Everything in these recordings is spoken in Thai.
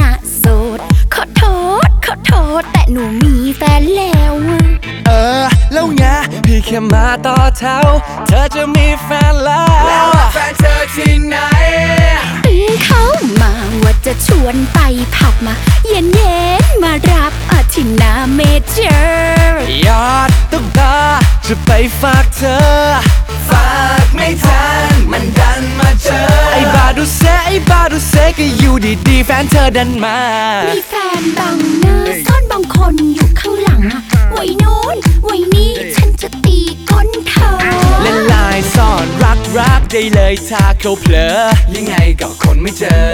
นะโสด ขอโทษ ขอโทษ แต่หนูมีแฟนแล้ว เออ แล้วไงพี่แค่มาต่อเท้าเธอจะมีแฟนแล้วแล้ว แฟนเธอที่ไหน ตึงเขามาว่าจะชวนไปผับมา เย็นเย็นมารับอาทิตย์หนาเมเจอร์ ยอดตุ๊กตาจะไปฝากเธอ ดูเซไอ้บาดูเซก็อยู่ดีๆแฟนเธอดันมา มีแฟนบางหน้าซ่อนบางคนอยู่ข้างหลังไว้โน้นไว้นี้ฉันจะตีก้นเธอเล่นลายซ่อนรักรักได้เลยถ้าเขาเผลอยังไงก็คนไม่เจอ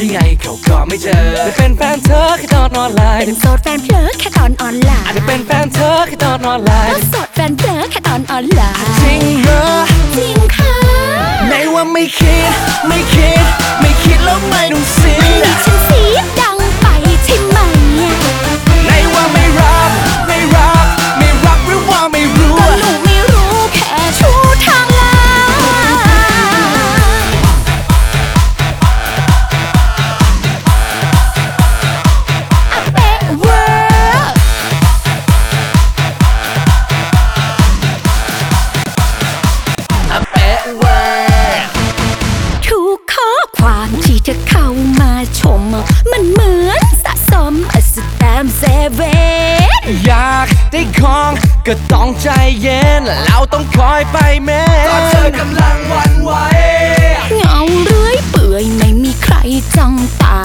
ยังไงเขาก็ไม่เจอจะเป็นแฟนเธอแค่ตอนออนไลน์เป็นโสดแฟนเพลอแค่ตอนออนไลอาจน์จะเป็นแฟนเธอแค่ตอนออนไลก็น์โสดแฟนเพลอแค่ตอนออนไลน์จริงเหรอจริงค่ะไหนว่าไม่คิดไม่ เธอเข้ามาชม มันเหมือนสะสมอสแตมเซเว่นอยากได้ของก็ต้องใจเย็น เราต้องคอยไปแม่ตอนเธอกำลังหวันไหวเงาเรื่อยเปื่อยไม่มีใครจ้องตา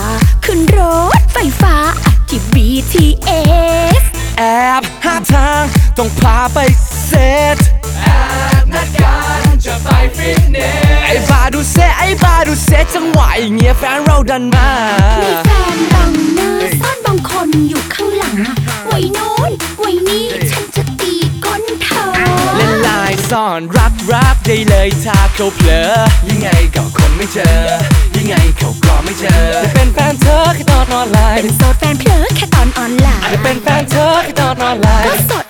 ขึ้นรถไฟฟ้าอที่ BTS แอบหาทางต้องพาไปเซต ฟิตเนสไอ้บาดูเซไอ้บาดูเซจังหวะอย่างเงี้ยแฟนเราดันมามีแฟนบางหน้าซ่อนบางคนอยู่ข้างหลังไว้โน้นไว้นี้ฉันจะตีก้นเธอเล่นลายซ่อนรักรักได้เลยถ้าเขาเผลอยังไงก็คนไม่เจอ ยังไงเขาก็ไม่เจอจะเป็นแฟนเธอแค่ตอนออนไลเป็น์นโสดแฟนเพลอแค่ตอนออนไลอาจน์จะเป็นแฟนเธอแค่ตอนออนไลก็น์โสด